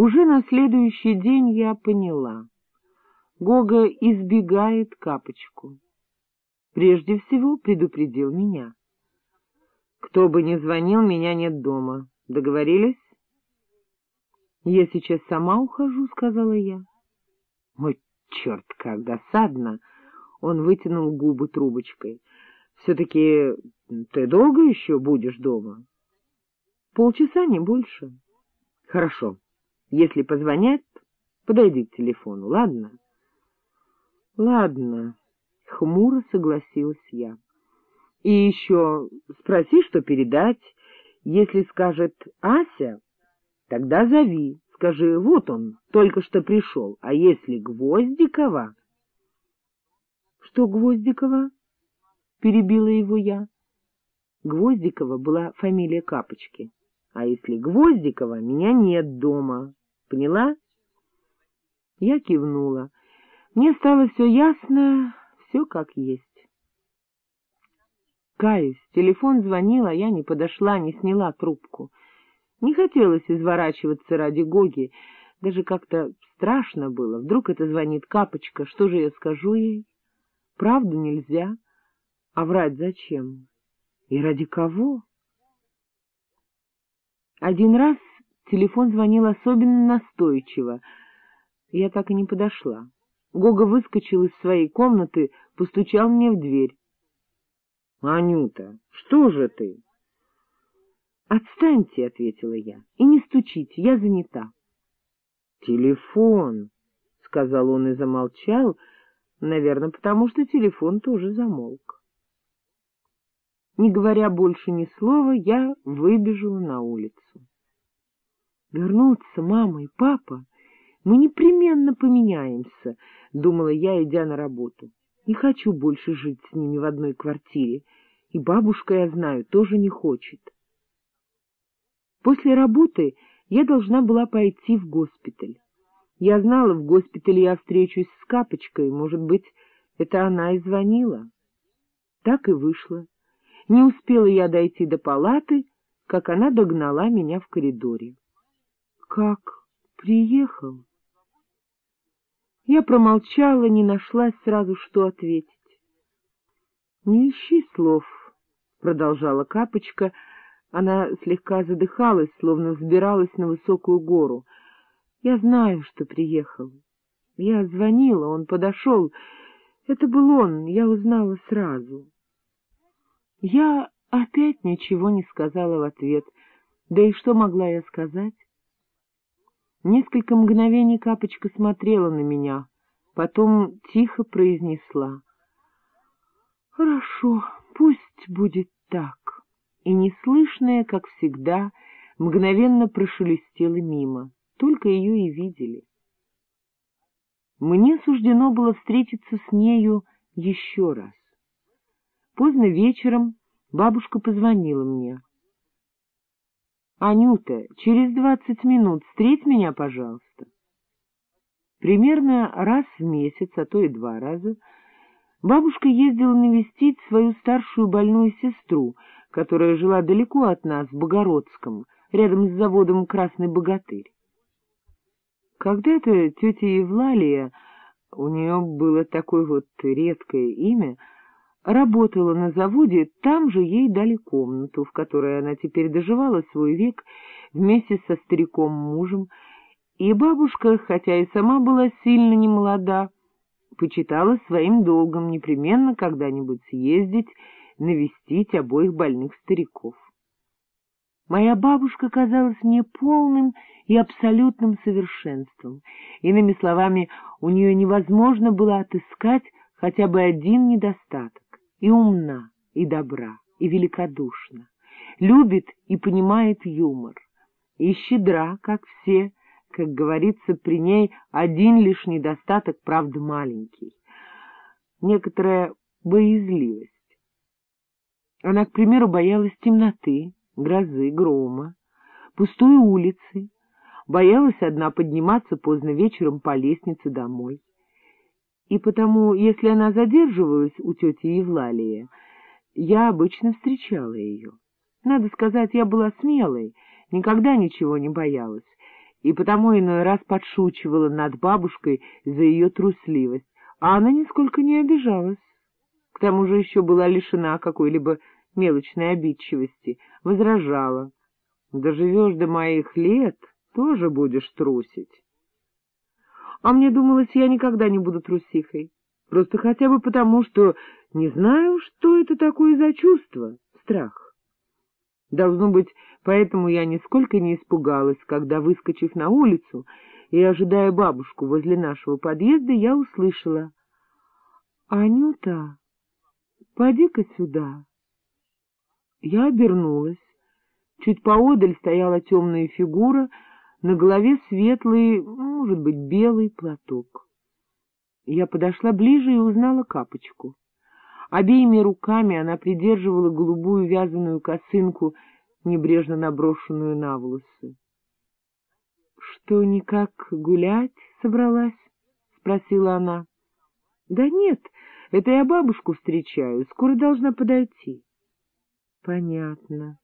Уже на следующий день я поняла. Гога избегает капочку. Прежде всего предупредил меня. Кто бы ни звонил, меня нет дома. Договорились? — Я сейчас сама ухожу, — сказала я. — Ой, черт, как досадно! Он вытянул губы трубочкой. — Все-таки ты долго еще будешь дома? — Полчаса, не больше. — Хорошо. Если позвонят, подойди к телефону, ладно? — Ладно, — хмуро согласилась я. — И еще спроси, что передать. Если скажет Ася, тогда зови, скажи, вот он, только что пришел, а если Гвоздикова... — Что Гвоздикова? — перебила его я. Гвоздикова была фамилия Капочки. А если Гвоздикова, меня нет дома. Поняла? Я кивнула. Мне стало все ясно, все как есть. Каюсь, телефон звонил, а я не подошла, не сняла трубку. Не хотелось изворачиваться ради Гоги, даже как-то страшно было. Вдруг это звонит Капочка, что же я скажу ей? Правду нельзя, а врать зачем? И ради кого? Один раз телефон звонил особенно настойчиво. Я так и не подошла. Гога выскочил из своей комнаты, постучал мне в дверь. — Анюта, что же ты? — Отстаньте, — ответила я, — и не стучите, я занята. — Телефон, — сказал он и замолчал, наверное, потому что телефон тоже замолк. Не говоря больше ни слова, я выбежала на улицу. Вернутся мама и папа, мы непременно поменяемся, — думала я, идя на работу. Не хочу больше жить с ними в одной квартире, и бабушка, я знаю, тоже не хочет. После работы я должна была пойти в госпиталь. Я знала, в госпитале я встречусь с Капочкой, может быть, это она и звонила. Так и вышло. Не успела я дойти до палаты, как она догнала меня в коридоре. Как приехал? Я промолчала, не нашла сразу, что ответить. — Не ищи слов, — продолжала Капочка. Она слегка задыхалась, словно взбиралась на высокую гору. — Я знаю, что приехал. Я звонила, он подошел. Это был он, я узнала сразу. Я опять ничего не сказала в ответ. Да и что могла я сказать? Несколько мгновений Капочка смотрела на меня, потом тихо произнесла. — Хорошо, пусть будет так. И неслышная, как всегда, мгновенно прошелестела мимо, только ее и видели. Мне суждено было встретиться с нею еще раз. Поздно вечером бабушка позвонила мне. «Анюта, через двадцать минут встреть меня, пожалуйста». Примерно раз в месяц, а то и два раза, бабушка ездила навестить свою старшую больную сестру, которая жила далеко от нас, в Богородском, рядом с заводом «Красный богатырь». Когда-то тетя Евлалия, у нее было такое вот редкое имя — работала на заводе, там же ей дали комнату, в которой она теперь доживала свой век вместе со стариком-мужем, и бабушка, хотя и сама была сильно немолода, почитала своим долгом непременно когда-нибудь съездить, навестить обоих больных стариков. Моя бабушка казалась мне полным и абсолютным совершенством. Иными словами, у нее невозможно было отыскать хотя бы один недостаток и умна, и добра, и великодушна, любит и понимает юмор, и щедра, как все, как говорится, при ней один лишь недостаток, правда, маленький, некоторая боязливость. Она, к примеру, боялась темноты, грозы, грома, пустой улицы, боялась одна подниматься поздно вечером по лестнице домой и потому, если она задерживалась у тети Евлалии, я обычно встречала ее. Надо сказать, я была смелой, никогда ничего не боялась, и потому иной раз подшучивала над бабушкой за ее трусливость, а она нисколько не обижалась. К тому же еще была лишена какой-либо мелочной обидчивости, возражала. «Доживешь до моих лет, тоже будешь трусить». А мне думалось, я никогда не буду трусихой, просто хотя бы потому, что не знаю, что это такое за чувство, страх. Должно быть, поэтому я нисколько не испугалась, когда, выскочив на улицу и ожидая бабушку возле нашего подъезда, я услышала. — Анюта, поди-ка сюда. Я обернулась. Чуть поодаль стояла темная фигура, на голове светлый, может быть, белый платок. Я подошла ближе и узнала капочку. Обеими руками она придерживала голубую вязаную косынку, небрежно наброшенную на волосы. — Что, никак гулять собралась? — спросила она. — Да нет, это я бабушку встречаю, скоро должна подойти. — Понятно.